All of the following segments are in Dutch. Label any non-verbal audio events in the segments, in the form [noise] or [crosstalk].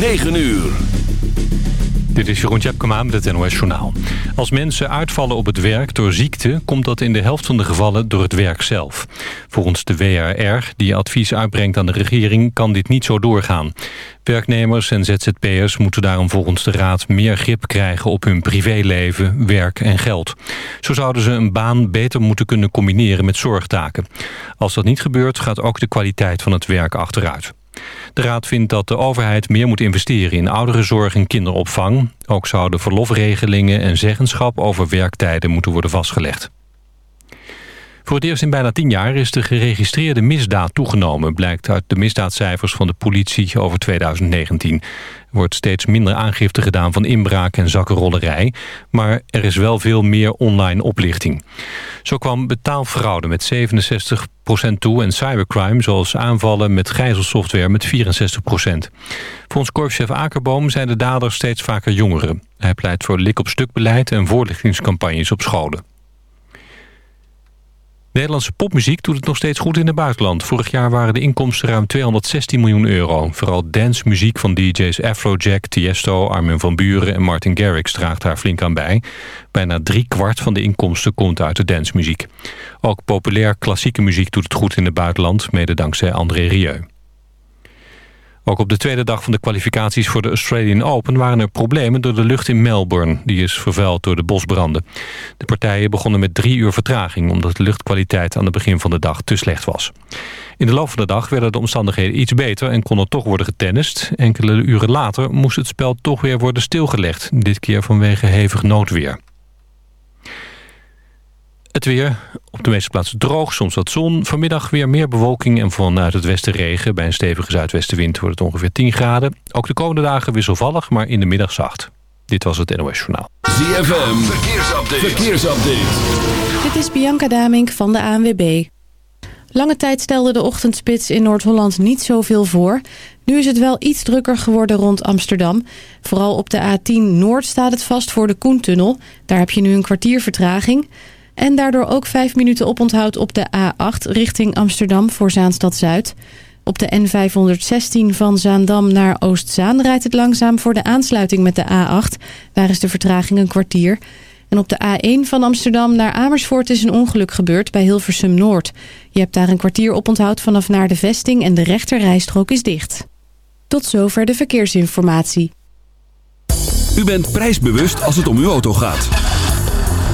9 uur. Dit is Jeroen Tjepkema met het NOS Journaal. Als mensen uitvallen op het werk door ziekte... komt dat in de helft van de gevallen door het werk zelf. Volgens de WRR, die advies uitbrengt aan de regering... kan dit niet zo doorgaan. Werknemers en ZZP'ers moeten daarom volgens de Raad... meer grip krijgen op hun privéleven, werk en geld. Zo zouden ze een baan beter moeten kunnen combineren met zorgtaken. Als dat niet gebeurt, gaat ook de kwaliteit van het werk achteruit. De Raad vindt dat de overheid meer moet investeren in ouderenzorg en kinderopvang. Ook zouden verlofregelingen en zeggenschap over werktijden moeten worden vastgelegd. Voor het eerst in bijna tien jaar is de geregistreerde misdaad toegenomen... blijkt uit de misdaadcijfers van de politie over 2019. Er wordt steeds minder aangifte gedaan van inbraak en zakkenrollerij... maar er is wel veel meer online oplichting. Zo kwam betaalfraude met 67% toe en cybercrime... zoals aanvallen met gijzelsoftware met 64% Volgens korpschef Akerboom zijn de daders steeds vaker jongeren. Hij pleit voor lik-op-stuk beleid en voorlichtingscampagnes op scholen. Nederlandse popmuziek doet het nog steeds goed in het buitenland. Vorig jaar waren de inkomsten ruim 216 miljoen euro. Vooral dancemuziek van DJ's Afrojack, Tiesto, Armin van Buren en Martin Garrix draagt daar flink aan bij. Bijna drie kwart van de inkomsten komt uit de dancemuziek. Ook populair klassieke muziek doet het goed in het buitenland, mede dankzij André Rieu. Ook op de tweede dag van de kwalificaties voor de Australian Open... waren er problemen door de lucht in Melbourne. Die is vervuild door de bosbranden. De partijen begonnen met drie uur vertraging... omdat de luchtkwaliteit aan het begin van de dag te slecht was. In de loop van de dag werden de omstandigheden iets beter... en kon er toch worden getennist. Enkele uren later moest het spel toch weer worden stilgelegd. Dit keer vanwege hevig noodweer. Het weer. Op de meeste plaatsen droog, soms wat zon. Vanmiddag weer meer bewolking en vanuit het westen regen. Bij een stevige zuidwestenwind wordt het ongeveer 10 graden. Ook de komende dagen wisselvallig, maar in de middag zacht. Dit was het NOS Journaal. ZFM, verkeersupdate. verkeersupdate. Dit is Bianca Damink van de ANWB. Lange tijd stelde de ochtendspits in Noord-Holland niet zoveel voor. Nu is het wel iets drukker geworden rond Amsterdam. Vooral op de A10 Noord staat het vast voor de Koentunnel. Daar heb je nu een kwartier vertraging... En daardoor ook vijf minuten oponthoud op de A8 richting Amsterdam voor Zaanstad-Zuid. Op de N516 van Zaandam naar Oostzaan rijdt het langzaam voor de aansluiting met de A8. Daar is de vertraging een kwartier. En op de A1 van Amsterdam naar Amersfoort is een ongeluk gebeurd bij Hilversum Noord. Je hebt daar een kwartier oponthoud vanaf naar de vesting en de rechterrijstrook is dicht. Tot zover de verkeersinformatie. U bent prijsbewust als het om uw auto gaat.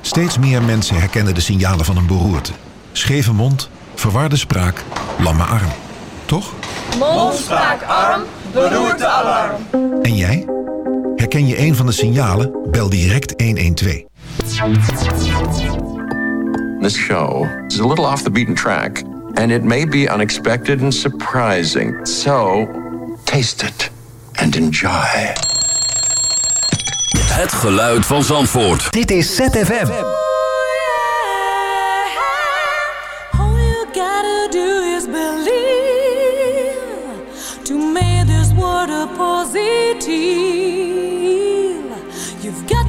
Steeds meer mensen herkennen de signalen van een beroerte. Scheve mond, verwarde spraak, lamme arm. Toch? Mond, spraak, arm, beroerte, alarm. En jij? Herken je een van de signalen? Bel direct 112. This show is a little off the beaten track, and it may be unexpected and surprising. So, taste it and enjoy. Het geluid van Zandvoort. Dit is ZFM. All you gotta do is believe to make this world a positive. You've got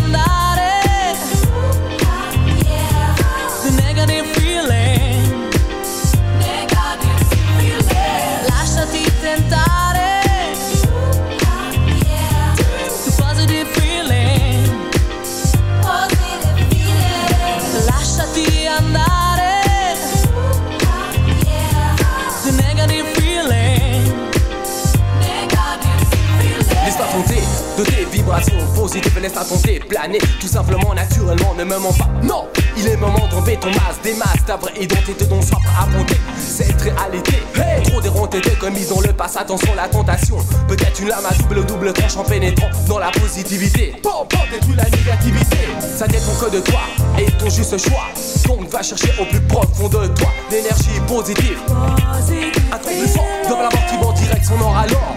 to positif laisse à tenter planer Tout simplement, naturellement, ne me mens pas. Non, il est moment d'enlever ton masque Des masques, ta vraie identité dont soif à monter Cette réalité, hey trop déronté commis dans le passé Attention la tentation, peut-être une lame à double double tranche En pénétrant dans la positivité. Bon, bon, détruis la négativité. Ça dépend que de toi et ton juste choix. Donc va chercher au plus profond de toi L'énergie positive. Un truc plus fort dans la mort qui direct son or alors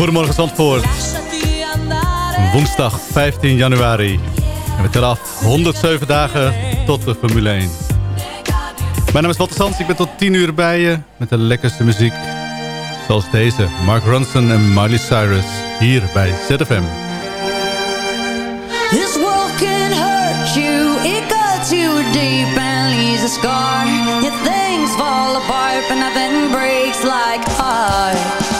Goedemorgen Zandvoort. Woensdag 15 januari. En we tellen af 107 dagen tot de Formule 1. Mijn naam is Walter Sands. Ik ben tot 10 uur bij je met de lekkerste muziek. Zoals deze. Mark Ronson en Miley Cyrus. Hier bij ZFM. This world can hurt you. It cuts you deep and leaves a scar. If things fall apart but nothing breaks like heart.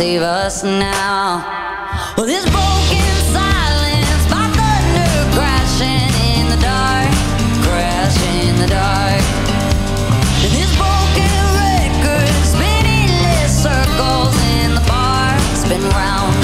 save us now. Well, this broken silence by thunder crashing in the dark, crashing in the dark. This broken record spinning less circles in the bar, spin round.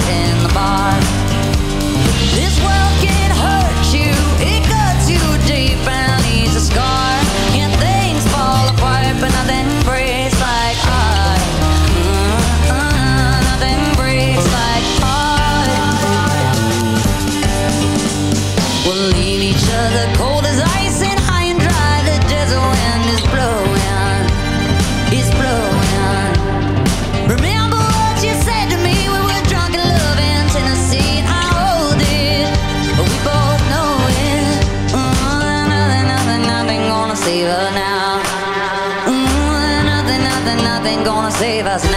save us now.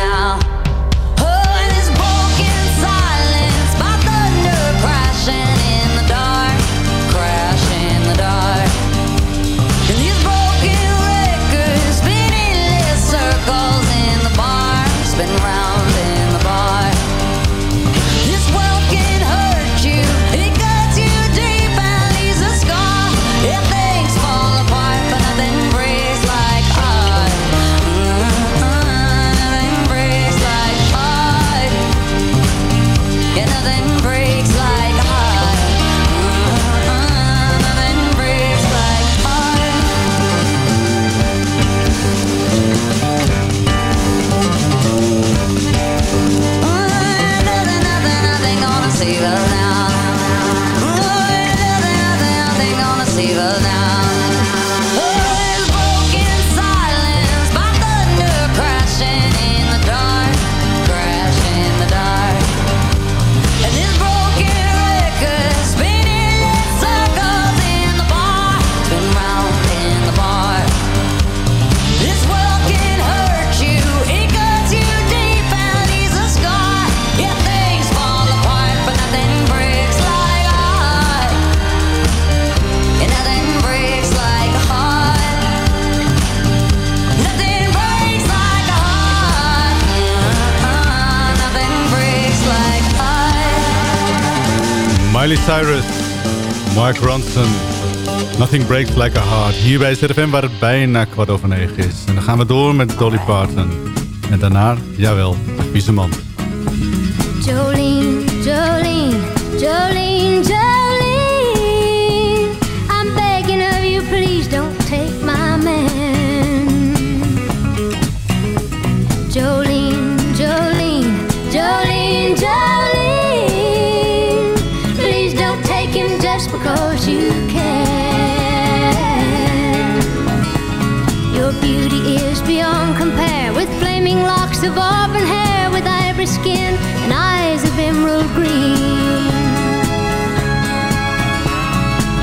Miley Cyrus, Mark Ronson, Nothing Breaks Like a Heart. Hier bij ZFM waar het bijna kwart over negen is. En dan gaan we door met Dolly Parton. En daarna, jawel, vieze man. Jolene, Jolene, Jolene, Jolene.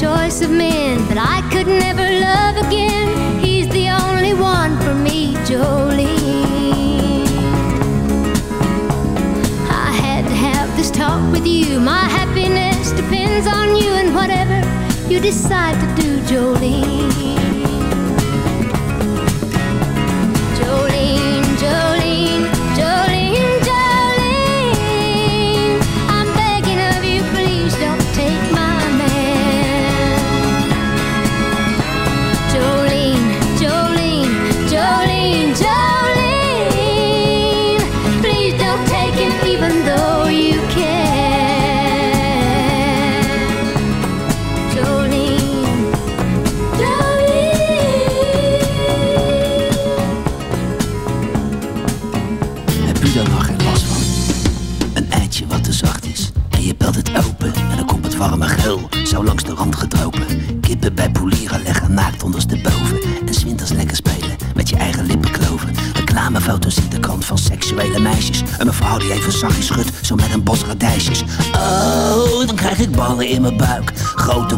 choice of men, but I could never love again. on you and whatever you decide to do, Jolene.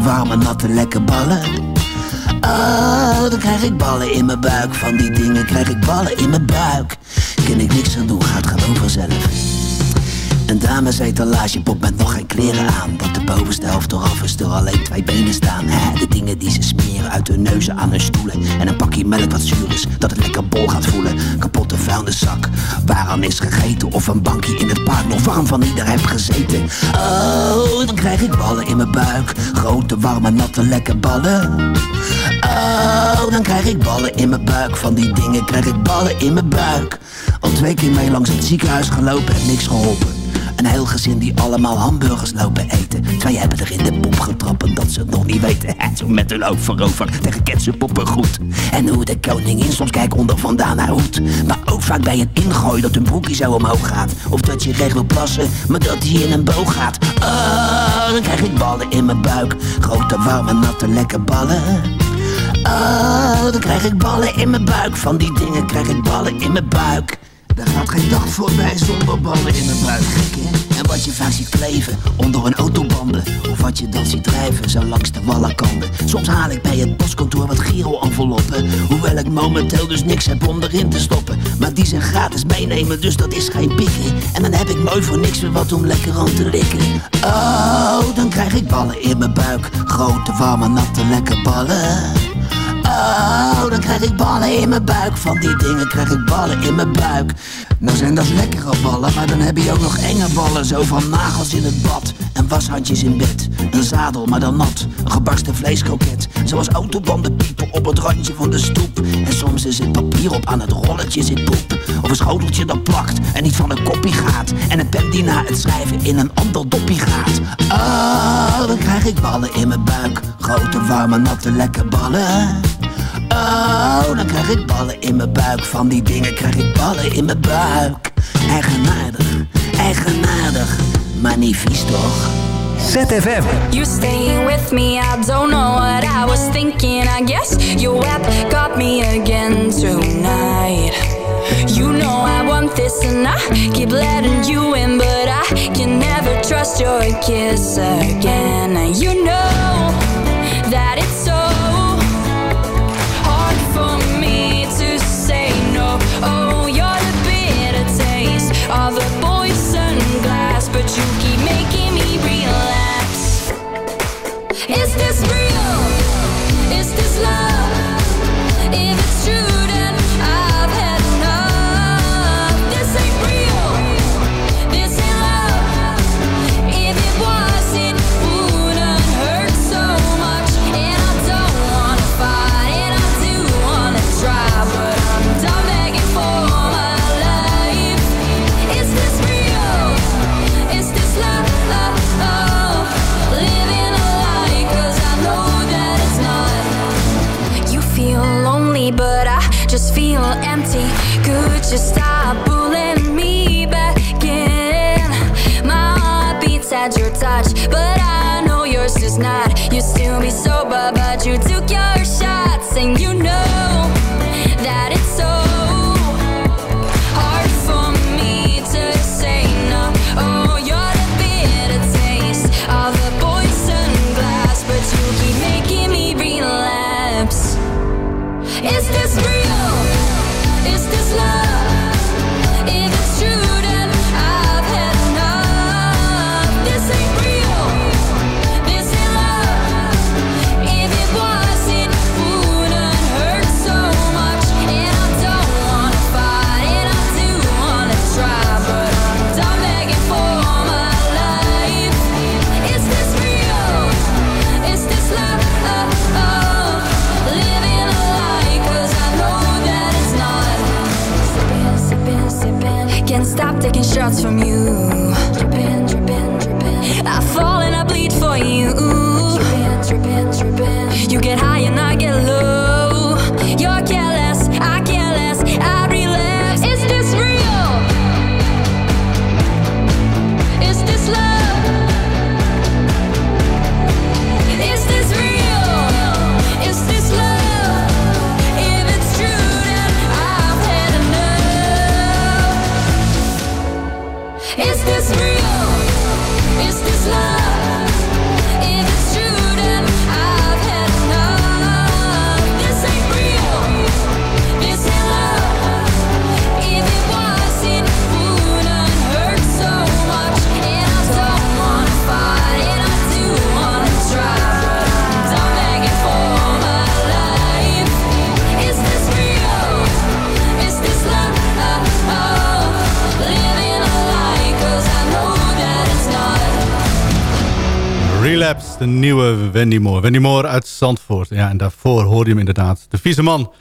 Warme, natte, lekke ballen. Oh, dan krijg ik ballen in mijn buik. Van die dingen krijg ik ballen in mijn buik. Kan ik niks aan doen, gaat gewoon vanzelf. Een damesetalagepop met nog geen kleren aan. Dat de bovenste helft eraf is, er alleen twee benen staan. De dingen die ze smeren uit hun neuzen aan hun stoelen. En een pakje melk wat zuur is, dat het lekker bol gaat voelen. Kapotte vuilniszak, waaraan is gegeten. Of een bankje in het park, nog warm van ieder heb gezeten. Oh, dan krijg ik ballen in mijn buik. Grote, warme, natte, lekke ballen. Oh, dan krijg ik ballen in mijn buik. Van die dingen krijg ik ballen in mijn buik. Al twee keer mee langs het ziekenhuis gelopen en niks geholpen een heel gezin die allemaal hamburgers lopen eten. Twee hebben er in de poep getrapt dat ze het nog niet weten. [laughs] Zo met hun hoofd voorover tegen ketchup goed. En hoe de koningin soms kijkt onder vandaan haar hoed. Maar ook vaak bij het ingooien dat hun broekje zo omhoog gaat. Of dat je recht wil plassen, maar dat hij in een boog gaat. Oh, dan krijg ik ballen in mijn buik. Grote, warme, natte, lekke ballen. Oh, dan krijg ik ballen in mijn buik. Van die dingen krijg ik ballen in mijn buik. Er gaat geen dag voorbij zonder ballen in mijn buik, gek hè? En wat je vaak ziet kleven onder een autobanden. Of wat je dan ziet drijven zo langs de wallenkanden Soms haal ik bij het postkantoor wat giro-enveloppen. Hoewel ik momenteel dus niks heb om erin te stoppen. Maar die zijn gratis meenemen, dus dat is geen pikken En dan heb ik mooi voor niks weer wat om lekker aan te likken Oh, dan krijg ik ballen in mijn buik. Grote, warme, natte, lekker ballen Oh, dan krijg ik ballen in mijn buik. Van die dingen krijg ik ballen in mijn buik. Nou zijn dat lekkere ballen, maar dan heb je ook nog enge ballen. Zo van nagels in het bad en washandjes in bed. Een zadel, maar dan nat. Een gebarsten vleeskroket. Zoals autobanden piepen op het randje van de stoep. En soms is het papier op aan het rolletje zit poep. Of een schoteltje dat plakt en niet van een kopie gaat. En een pen die na het schrijven in een ander doppie gaat. Oh, dan krijg ik ballen in mijn buik. Grote, warme, natte, lekke ballen. Oh, dan krijg ik ballen in mijn buik. Van die dingen krijg ik ballen in mijn buik. Eigenaardig, eigenaardig, maar niet vies toch? ZFM. You staying with me, I don't know what I was thinking. I guess your web got me again tonight. You know I want this and I keep letting you in, but I can never trust your kiss again. You know you keep de nieuwe Wendy Moore. Wendy Moore uit Zandvoort. Ja, en daarvoor hoorde je hem inderdaad. De vieze man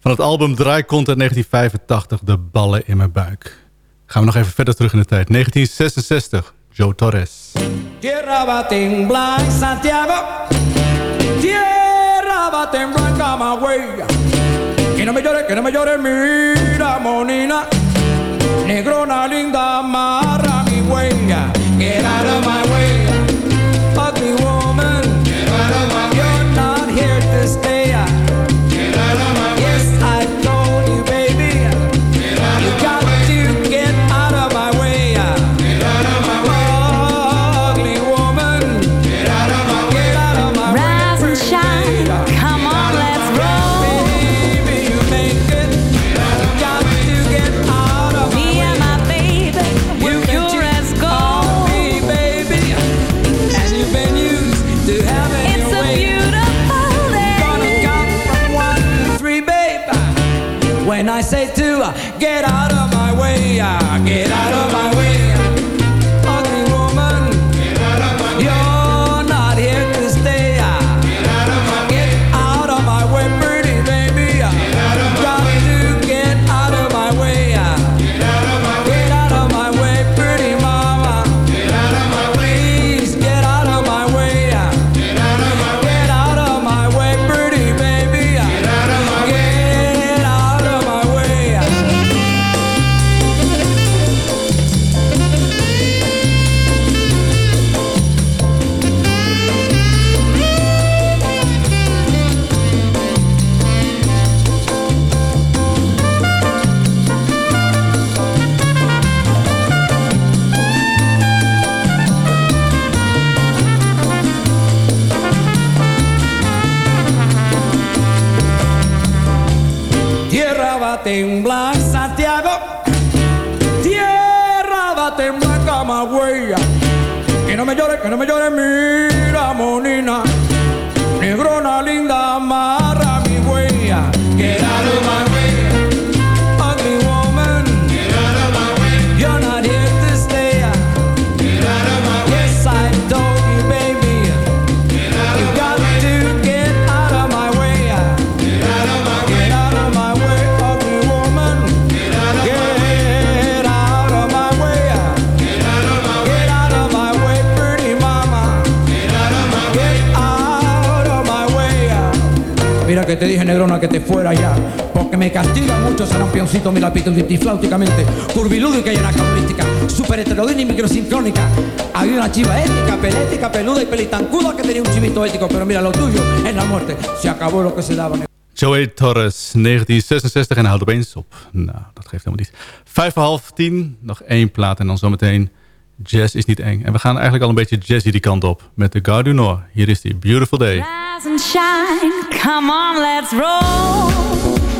van het album Draaikont uit 1985. De ballen in mijn buik. Gaan we nog even verder terug in de tijd. 1966. Joe Torres. Tierra en Santiago. Tierra Camagüey. Que. Negrona linda, mi. Get When I say two, get out of my way, uh, get out of my way. Que te dije, negrona, que te fuera ya. Porque me castiga mucho ser un pioncito, mi lapito flauticamente. Curvilúdica y anacronística. Super heterodina y microsincrónica. Había una chiva ética, pelética, peluda y pelitancuda que tenía un chivito ético. Pero mira, lo tuyo es la muerte. Se acabó lo que se daba. Joey Torres, 1966 en houdt opeens op. Nou, dat geeft helemaal niet. Vijf voor half tien, nog één plaat en dan zometeen Jazz is niet eng. En we gaan eigenlijk al een beetje jazzy die kant op. Met de Gare du Nord. Hier is die Beautiful Day. Come on, let's roll.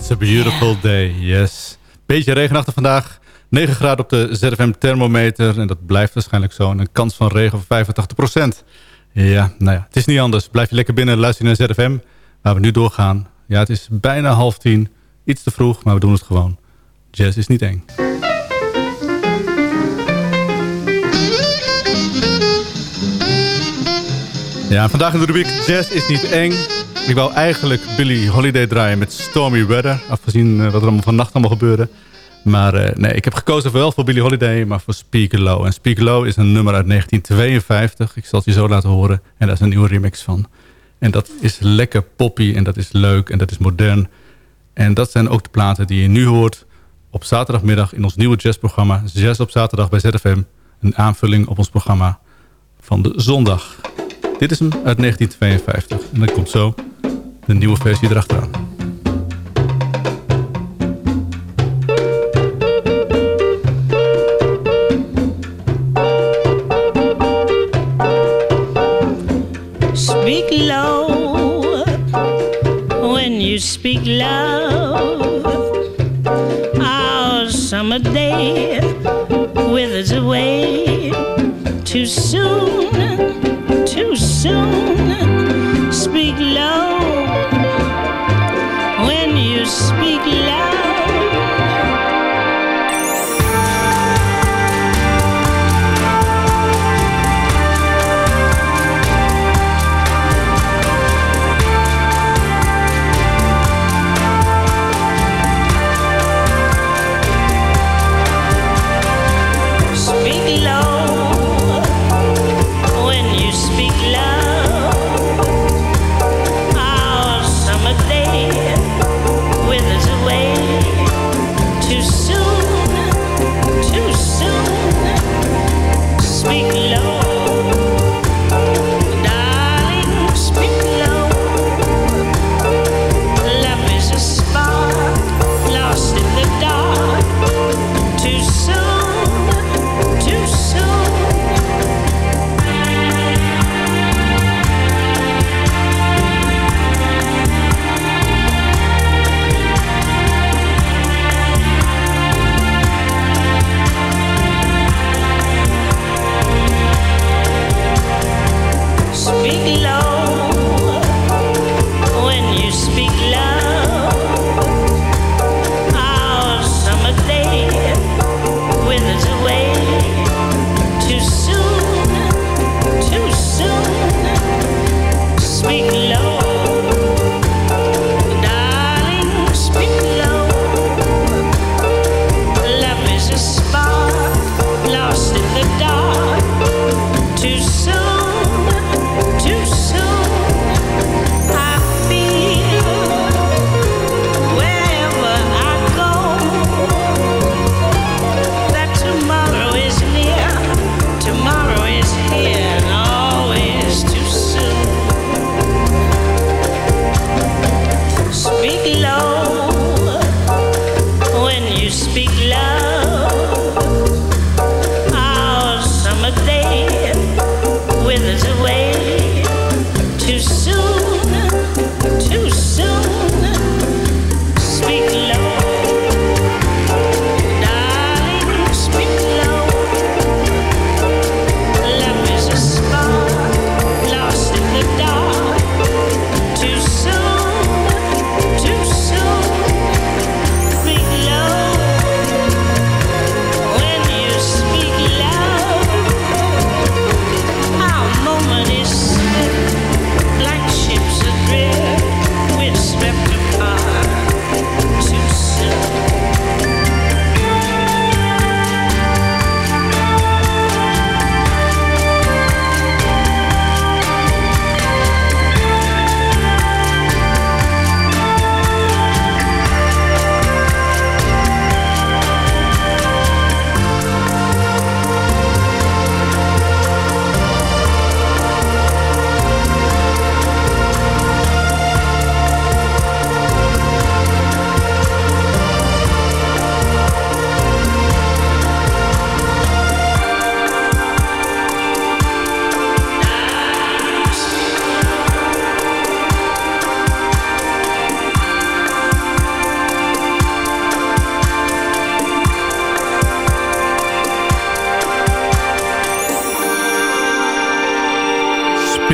It's a beautiful day, yes. Beetje regenachtig vandaag. 9 graden op de ZFM thermometer. En dat blijft waarschijnlijk zo. En een kans van regen van 85%. Ja, nou ja, het is niet anders. Blijf je lekker binnen, luister naar ZFM. Waar we nu doorgaan. Ja, het is bijna half tien. Iets te vroeg, maar we doen het gewoon. Jazz is niet eng. Ja, vandaag in de rubriek Jazz is niet eng. Ik wou eigenlijk Billy Holiday draaien met Stormy Weather. Afgezien eh, wat er allemaal vannacht allemaal gebeurde. Maar uh, nee, ik heb gekozen wel voor Billy Holiday, maar voor Speak Low. En Speak Low is een nummer uit 1952. Ik zal het je zo laten horen. En daar is een nieuwe remix van. En dat is lekker poppy en dat is leuk en dat is modern. En dat zijn ook de platen die je nu hoort op zaterdagmiddag in ons nieuwe jazzprogramma. Jazz op zaterdag bij ZFM. Een aanvulling op ons programma van de zondag. Dit is hem uit 1952. En dan komt zo de nieuwe versie erachteraan. Speak low when you speak love. Our summer day withers away too soon,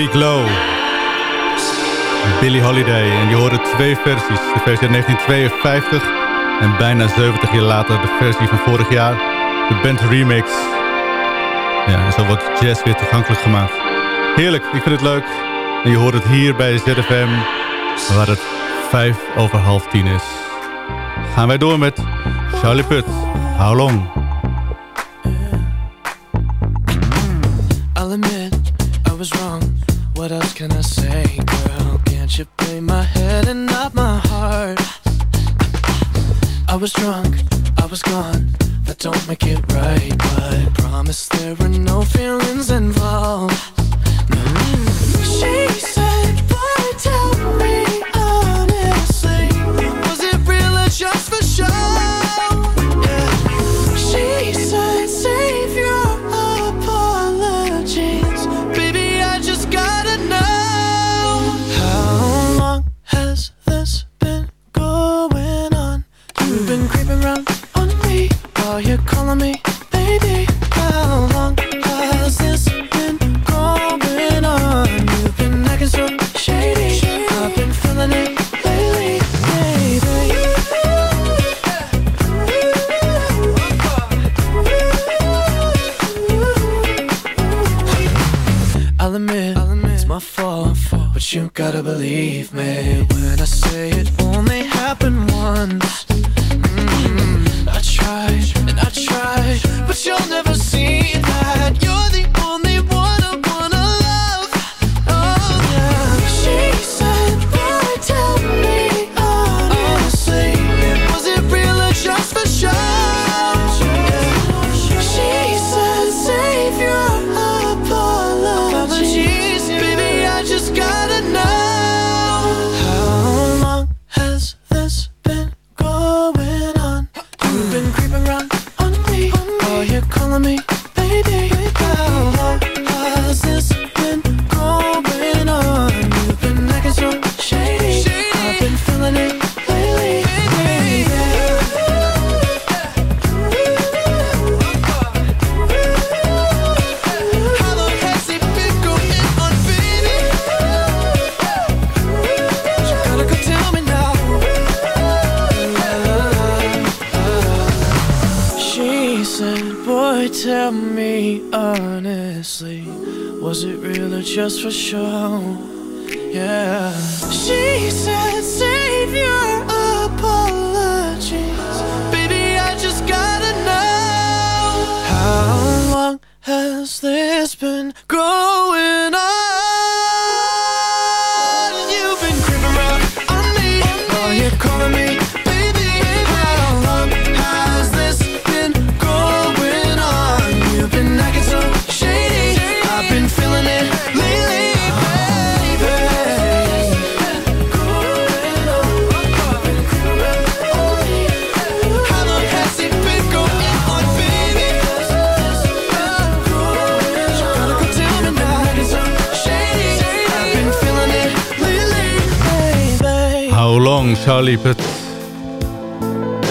Speak Low. Billie Holiday. En je hoorde twee versies. De versie uit 1952 en bijna 70 jaar later de versie van vorig jaar. De band remix. Ja, zo wordt jazz weer toegankelijk gemaakt. Heerlijk, ik vind het leuk. En je hoort het hier bij ZFM, waar het 5 over half 10 is. Gaan wij door met Charlie Puth. How long? Was drunk, with me?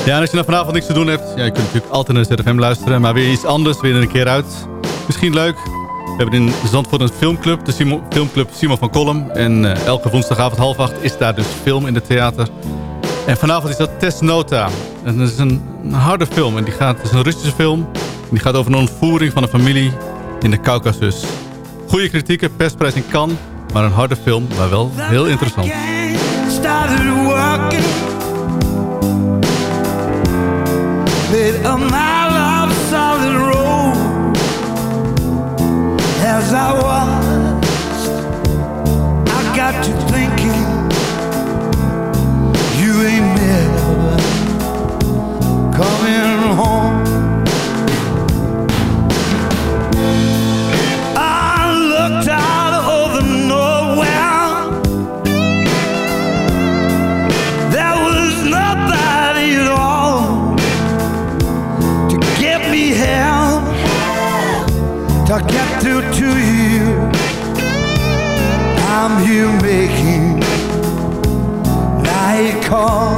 Ja, en als je nou vanavond niks te doen hebt... Ja, je kunt natuurlijk altijd naar ZFM luisteren... maar weer iets anders, weer een keer uit. Misschien leuk. We hebben in Zandvoort een filmclub, de filmclub Simon van Kolm. En eh, elke woensdagavond half acht is daar dus film in het theater. En vanavond is dat Test Nota. En dat is een, harde film. En die gaat, het is een Russische film. Die gaat over een ontvoering van een familie in de Caucasus. Goede kritieken, persprijs in Cannes. Maar een harde film, maar wel heel interessant. Started walking Made a mile of solid road. As I watched I got to thinking call.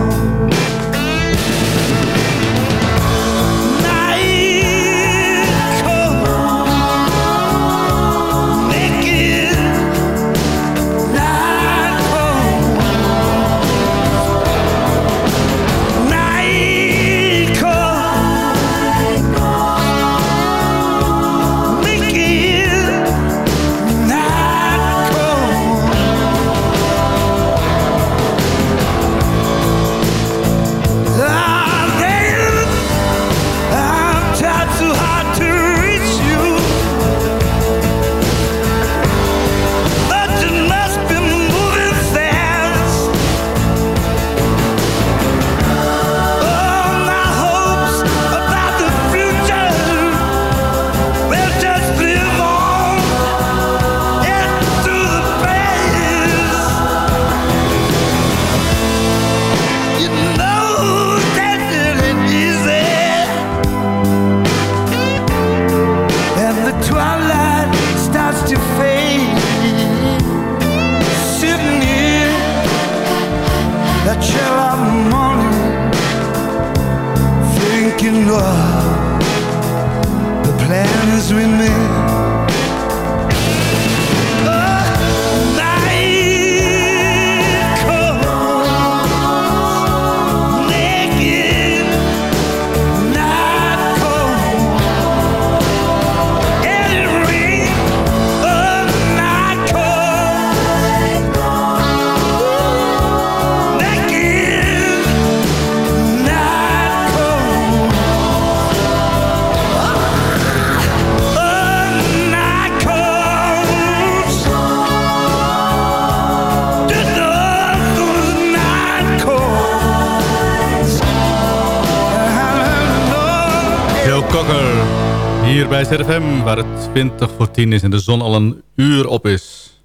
Bij ZFM, waar het 20 voor 10 is en de zon al een uur op is.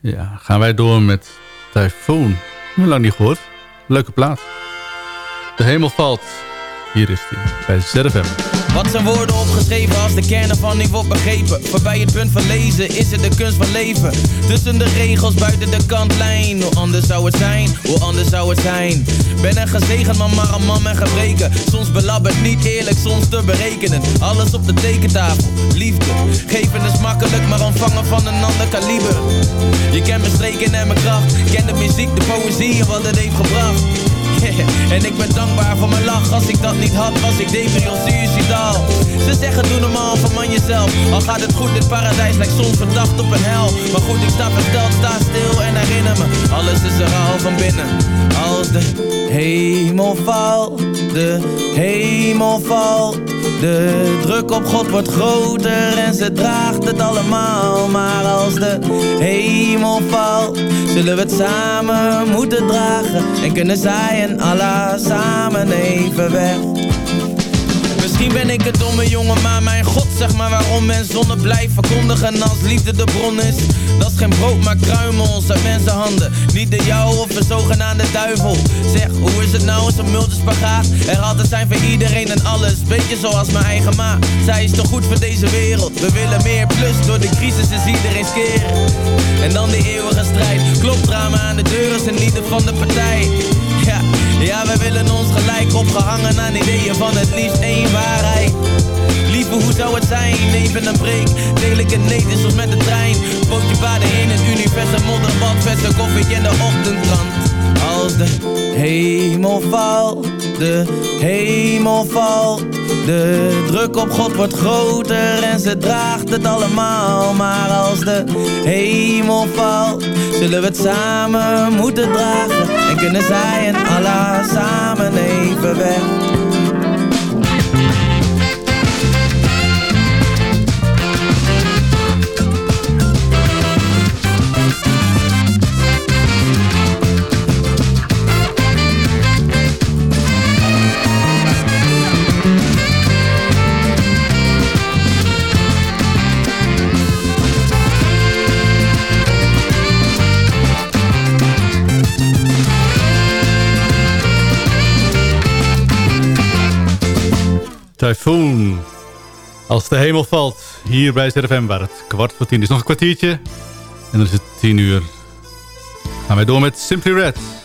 Ja, gaan wij door met Typhoon. Hoe lang niet gehoord. Leuke plaat. De hemel valt. Hier is hij, bij ZFM. Wat zijn woorden opgeschreven als de kern ervan niet wordt begrepen? Voorbij het punt van lezen is het de kunst van leven. Tussen de regels, buiten de kantlijn. Hoe anders zou het zijn, hoe anders zou het zijn. Ben een gezegend man, maar een man met gebreken. Soms belabberd, niet eerlijk, soms te berekenen. Alles op de tekentafel, liefde. Geven is makkelijk, maar ontvangen van een ander kaliber. Je kent mijn streken en mijn kracht. Ken de muziek, de poëzie en wat het heeft gebracht. [laughs] en ik ben dankbaar voor mijn lach. Als ik dat niet had was ik depri of suicidaal. Ze zeggen doe normaal, verman jezelf. Al gaat het goed, dit paradijs lijkt soms verdacht op een hel. Maar goed, ik sta versteld, sta stil en herinner me. Alles is er al van binnen. Als de hemel valt De hemel valt. De druk op God wordt groter en ze draagt het allemaal. Maar als de hemel valt, zullen we het samen moeten dragen. En kunnen zij en Allah samen even weg. Misschien ben ik het domme jongen, maar mijn God zeg maar waarom men zonne blijft verkondigen als liefde de bron is. Dat is geen brood, maar kruimels uit mensenhanden. Niet de jou of een zogenaamde duivel. Zeg, hoe is het nou als een multispagaat? Er altijd zijn voor iedereen en alles. Beetje zoals mijn eigen ma. Zij is toch goed voor deze wereld. We willen meer plus, door de crisis is iedereen keer. En dan die eeuwige strijd. Klopt drama aan de deur is een ieder van de partij. Ja, ja, we willen ons gelijk opgehangen aan ideeën van het liefst één waarheid. Lieve, hoe zou het zijn? Even een break, deel het nee, zoals met de trein. Bootje baden in het universum, modderbad, verse koffie en de ochtendkrant. Als de hemel valt, de hemel valt. De druk op God wordt groter en ze draagt het allemaal. Maar als de hemel valt, zullen we het samen moeten dragen. En kunnen zij en Allah samen even weg. Typhoon. Als de hemel valt, hier bij ZFM, waar het kwart voor tien is. Nog een kwartiertje en dan is het tien uur. Gaan wij door met Simply Red.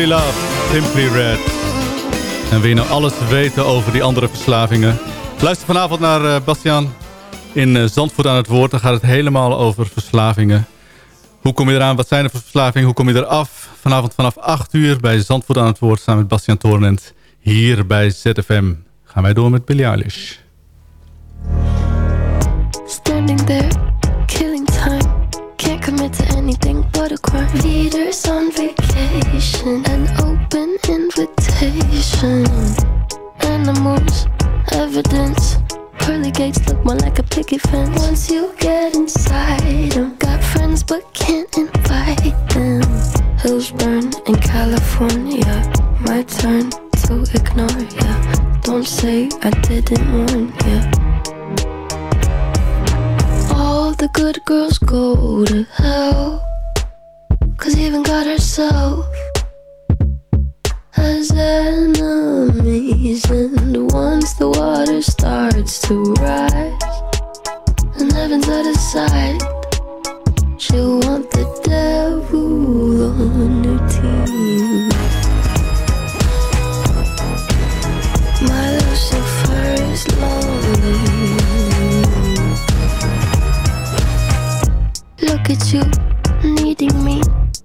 Only Love, Simply Red. En wil je nou alles weten over die andere verslavingen? Luister vanavond naar uh, Bastiaan in uh, Zandvoort aan het woord. Dan gaat het helemaal over verslavingen. Hoe kom je eraan? Wat zijn er voor verslavingen? Hoe kom je eraf? Vanavond vanaf 8 uur bij Zandvoort aan het woord... samen met Bastiaan Toornent hier bij ZFM. Gaan wij door met Billie. Standing there, killing time Can't commit to anything but a crime Leaders on vacation An open invitation. Animals, evidence Pearly gates look more like a picket fence. Once you get inside them Got friends but can't invite them. Hills burn in California My turn to ignore ya. Don't say I didn't warn ya. All the good girls go to hell. Cause even God herself has enemies. And once the water starts to rise, and heaven's out of sight, she'll want the devil on her team. My Lucifer is lonely. Look at you, needing me.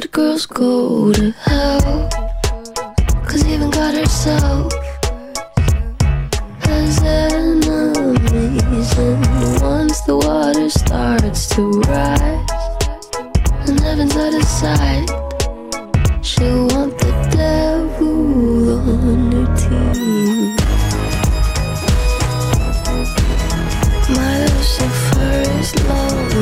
Good girls go to hell. Cause even God herself has enemies. And once the water starts to rise, and heaven's out of sight, she'll want the devil on her team. My Lucifer is lonely.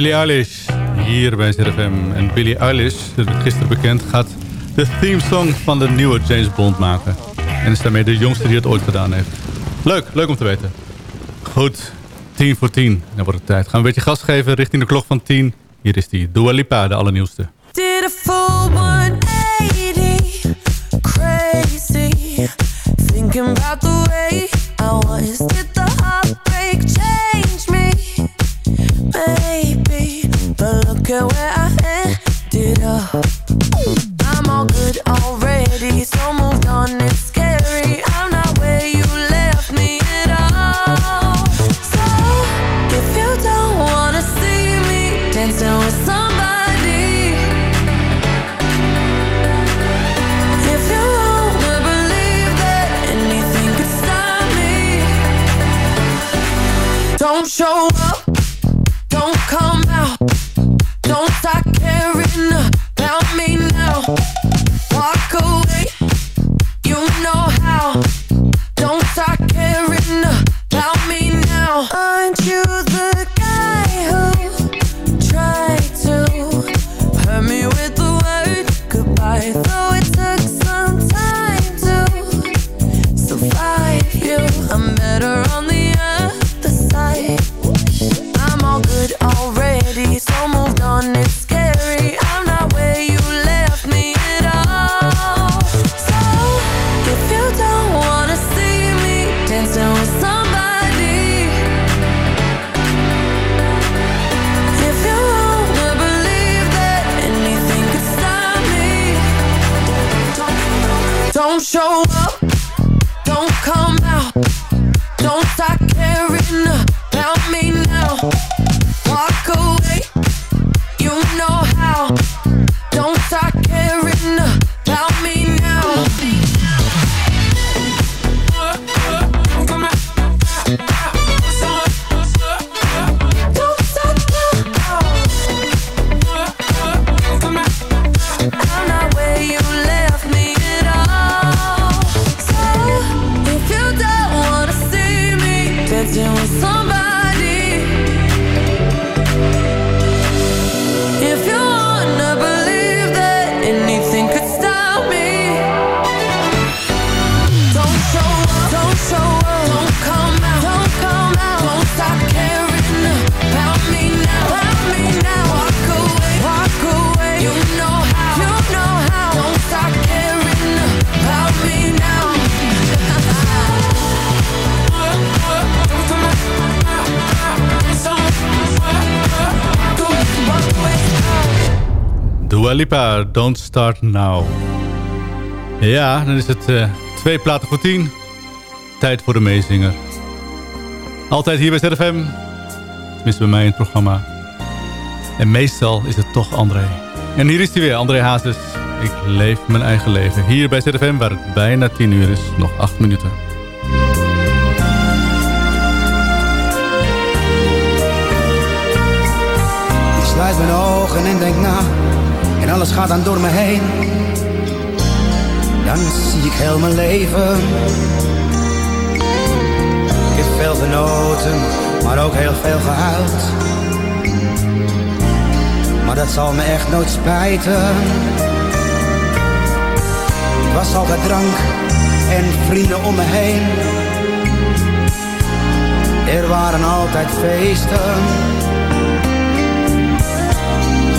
Billie Eilish hier bij ZFM. En Billie Eilish, gisteren bekend, gaat de theme song van de nieuwe James Bond maken. En is daarmee de jongste die het ooit gedaan heeft. Leuk, leuk om te weten. Goed, 10 voor 10. Dan wordt het tijd. Gaan we een beetje gas geven richting de klok van 10. Hier is die Dua Lipa, de allernieuwste. Did full 180 Crazy Thinking about the way I ended up. I'm all good already So moved on, it's scary. I'm not where you left me at all. So if you don't wanna see me Dancing with somebody If you wanna believe that anything could stop me Don't show Dua Lipa, Don't Start Now. Ja, dan is het uh, twee platen voor tien. Tijd voor de meezinger. Altijd hier bij ZFM. Tenminste bij mij in het programma. En meestal is het toch André. En hier is hij weer, André Hazes. Ik leef mijn eigen leven. Hier bij ZFM, waar het bijna 10 uur is. Nog 8 minuten. Ik sluit mijn ogen en denk na. En alles gaat dan door me heen. Dan zie ik heel mijn leven. Ik heb veel genoten, maar ook heel veel gehuild. Maar dat zal me echt nooit spijten was altijd drank en vrienden om me heen. Er waren altijd feesten.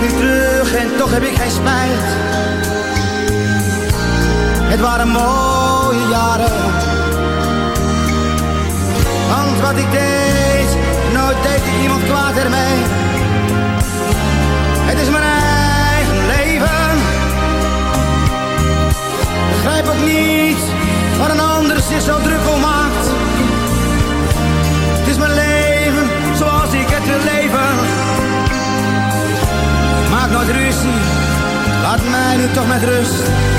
Nu terug en toch heb ik geen spijt. Het waren mooie jaren. Want wat ik deed, nooit deed ik iemand kwaad ermee. Het is mijn eigen leven begrijp ook niet waar een ander zich zo met.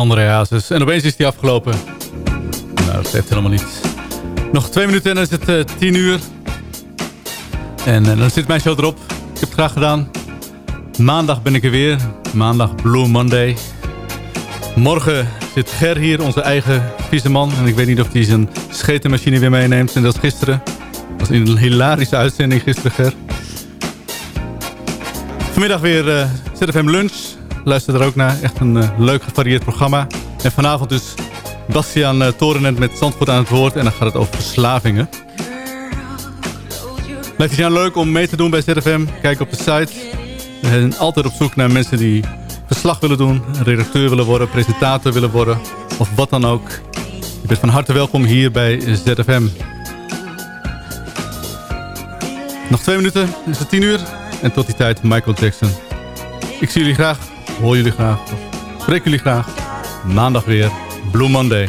André Hazes. En opeens is die afgelopen. Nou, dat heeft helemaal niet. Nog twee minuten en dan is het uh, tien uur. En uh, dan zit mijn show erop. Ik heb het graag gedaan. Maandag ben ik er weer. Maandag Blue Monday. Morgen zit Ger hier, onze eigen vieze man. En ik weet niet of hij zijn schetenmachine weer meeneemt. En dat is gisteren. Dat was een hilarische uitzending gisteren, Ger. Vanmiddag weer uh, ZFM Lunch. Luister er ook naar. Echt een uh, leuk gevarieerd programma. En vanavond dus Bastiaan uh, Torenent met Zandvoort aan het woord. En dan gaat het over verslavingen. Lijkt het jou leuk om mee te doen bij ZFM? Kijk op de site. We zijn altijd op zoek naar mensen die verslag willen doen, redacteur willen worden, presentator willen worden of wat dan ook. Je bent van harte welkom hier bij ZFM. Nog twee minuten, is het tien uur. En tot die tijd Michael Jackson. Ik zie jullie graag, hoor jullie graag, spreek jullie graag. Maandag weer, Blue Monday.